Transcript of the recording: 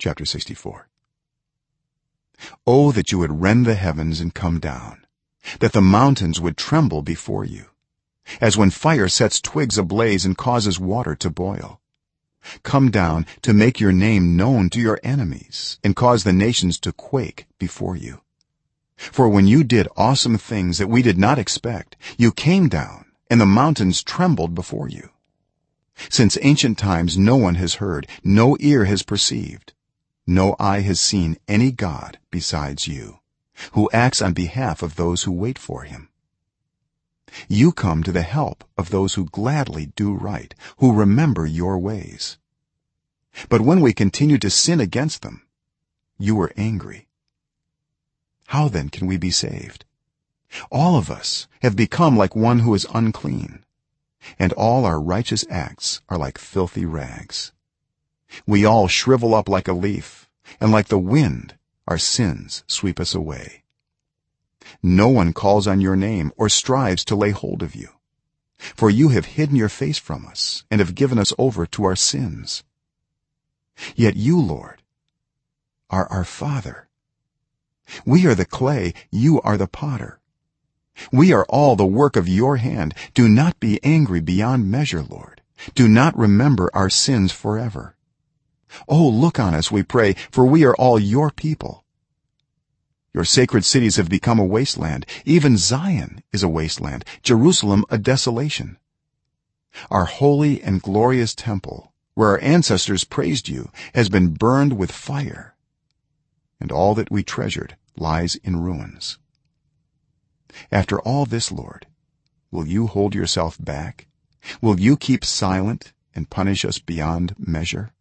chapter 64 oh that you would rend the heavens and come down that the mountains would tremble before you as when fire sets twigs ablaze and causes water to boil. Come down to make your name known to your enemies and cause the nations to quake before you. For when you did awesome things that we did not expect you came down and the mountains trembled before you. Since ancient times no one has heard no ear has perceived no eye has seen any god besides you who acts on behalf of those who wait for him. You come to the help of those who gladly do right who remember your ways. But when we continue to sin against them you are angry. How then can we be saved? All of us have become like one who is unclean and all our righteous acts are like filthy rags we all shrivel up like a leaf and like the wind our sins sweep us away. No one calls on your name or strives to lay hold of you. For you have hidden your face from us and have given us over to our sins. Yet you lord are our father. We are the clay you are the potter. We are all the work of your hand. Do not be angry beyond measure lord. Do not remember our sins forever oh look on us we pray for we are all your people. Your sacred cities have become a wasteland. Even zion is a wasteland. Jerusalem a desolation. Our holy and glorious temple where our ancestors praised you has been burned with fire. And all that we treasured lies in ruins. After all this lord will you hold yourself back? Will you keep silent and punish us beyond measure